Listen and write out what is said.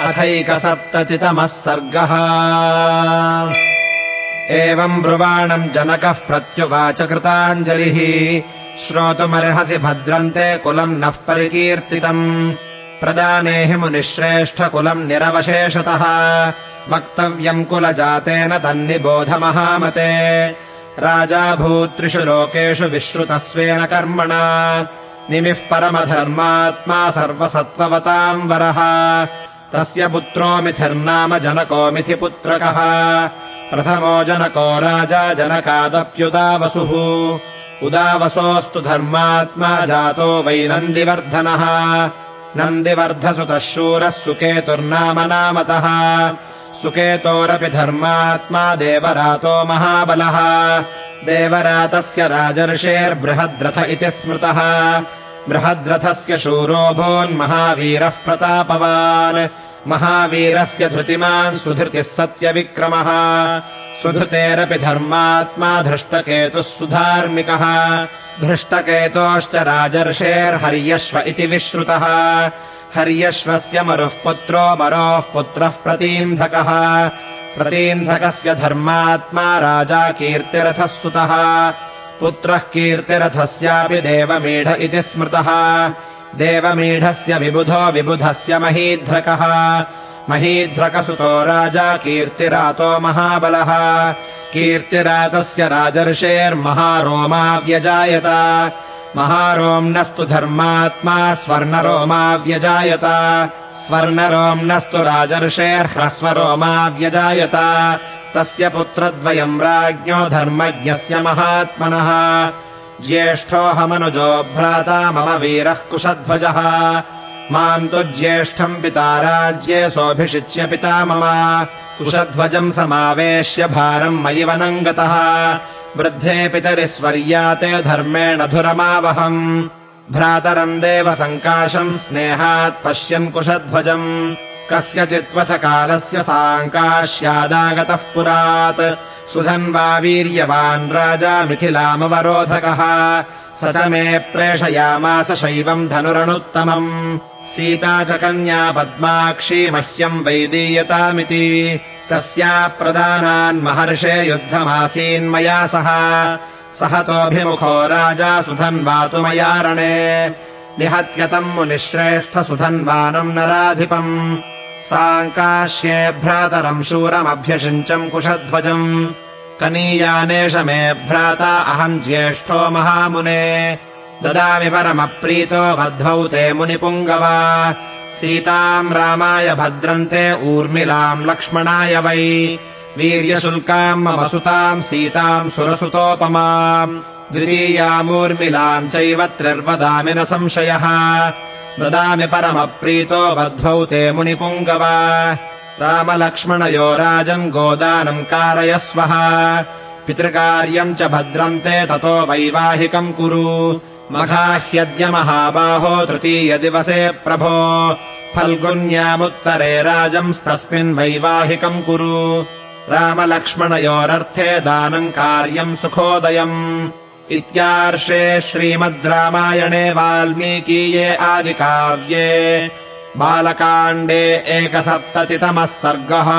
अथैकसप्ततितमः सर्गः। एवम् ब्रुवाणम् जनकः प्रत्युवाच कृताञ्जलिः। श्रोतुमर्हसि भद्रन्ते कुलम् नः परिकीर्तितम्। प्रदाने हि मुनिश्रेष्ठकुलम् निरवशेषतः। वक्तव्यम् कुलजातेन तन्निबोधमहामते राजा भूत्रिषु लोकेषु विश्रुतस्वेन कर्मणा। निमिः परमधर्मात्मा सर्वसत्त्ववताम् वरः तस्य पुत्रो मिथिर्नाम जनको पुत्रकः प्रथमो जनको राजा जनकादप्युदावसुः। उदावसोऽस्तु धर्मात्मा जातो वै नन्दिवर्धनः। नन्दिवर्धसुतः शूरः सुकेतुर्नाम नामतः। सुकेतोरपि धर्मात्मा देवरातो महाबलः। देवरातस्य राजर्षेर्बृहद्रथ इति स्मृतः। बृहद्रथस्य शूरो भून्महावीरः प्रतापवान् महावीरस्य धृतिमान् सुधृतिः सत्यविक्रमः। सुधृतेरपि धर्मात्मा धृष्टकेतुः सुधार्मिकः। धृष्टकेतोश्च राजर्षेर्हर्यश्व इति विश्रुतः। हर्यश्वस्य मरुः पुत्रो मरोः पुत्रः प्रतीन्धकः। प्रतीन्धकस्य धर्मात्मा राजा कीर्तिरथः सुतः। पुत्रः कीर्तिरथस्यापि देवमीढ इति स्मृतः देवमीढस्य विबुधो विबुधस्य महीध्रकः। महीध्रकसुतो राजा कीर्तिरातो महाबलः। कीर्तिरातस्य राजर्षेर्महारोमा व्यजायत महारोम्नस्तु धर्मात्मा स्वर्णरोमा व्यजायत स्वर्णरोम्नस्तु राजर्षेर्ह्रस्वरोमा व्यजायत तस्य पुत्रद्वयम् राज्ञो धर्मज्ञस्य महात्मनः ज्येष्ठोऽहमनुजो भ्राता मम वीरः कुशध्वजः। माम् तु ज्येष्ठम् पिता राज्ये सोऽभिषिच्य पिता मम। कुशध्वजम् समावेश्य भारम् मयि वनम् गतः वृद्धे पितरि स्वर्याते धर्मेण धुरमावहम्। भ्रातरम् देव सङ्काशम् स्नेहात् पश्यन् कुशध्वजम्। कस्यचित्वथ कालस्य साङ्काश्यादागतः पुरात् सुधन्वा वीर्यवान् राजा मिथिलामवरोधकः। स च मे प्रेषयामास शैवम् धनुरनुत्तमम्। सीता च कन्या पद्माक्षी मह्यम् वैदीयतामिति। तस्या प्रदानान् महर्षे युद्धमासीन्मया सह। सहतोऽभिमुखो राजा सुधन्वातु मया रणे। निहत्यतम् मुनिश्रेष्ठसुधन्वानम् नराधिपम् साङ्काश्ये भ्रातरम् शूरमभ्यषिञ्चम् कुशध्वजम् कनीयानेष मे भ्राता अहम् ज्येष्ठो महामुने। ददामि परमप्रीतो वध्वौ ते मुनिपुङ्गवा। सीताम् रामाय भद्रन्ते ऊर्मिलाम् लक्ष्मणाय वै। वीर्यशुल्काम् मम सुताम् सीताम् सुरसुतोपमाम् द्वितीयामूर्मिलाम् चैव त्रिर्वदामि न संशयः ददामि परमप्रीतो वध्वौ ते मुनिपुङ्गवा। रामलक्ष्मणयो राजन् गोदानम् कारयस्वः। पितृकार्यम् च भद्रन्ते ततो वैवाहिकम् कुरु। मघाह्यद्य महाबाहो तृतीयदिवसे प्रभो। फल्गुन्यामुत्तरे राजंस्तस्मिन् वैवाहिकम् कुरु। रामलक्ष्मणयोरर्थे दानम् कार्यम् सुखोदयम् इत्यार्षे श्रीमद् रामायणे वाल्मीकीये आदिकाव्ये बालकाण्डे एकसप्ततितमः सर्गः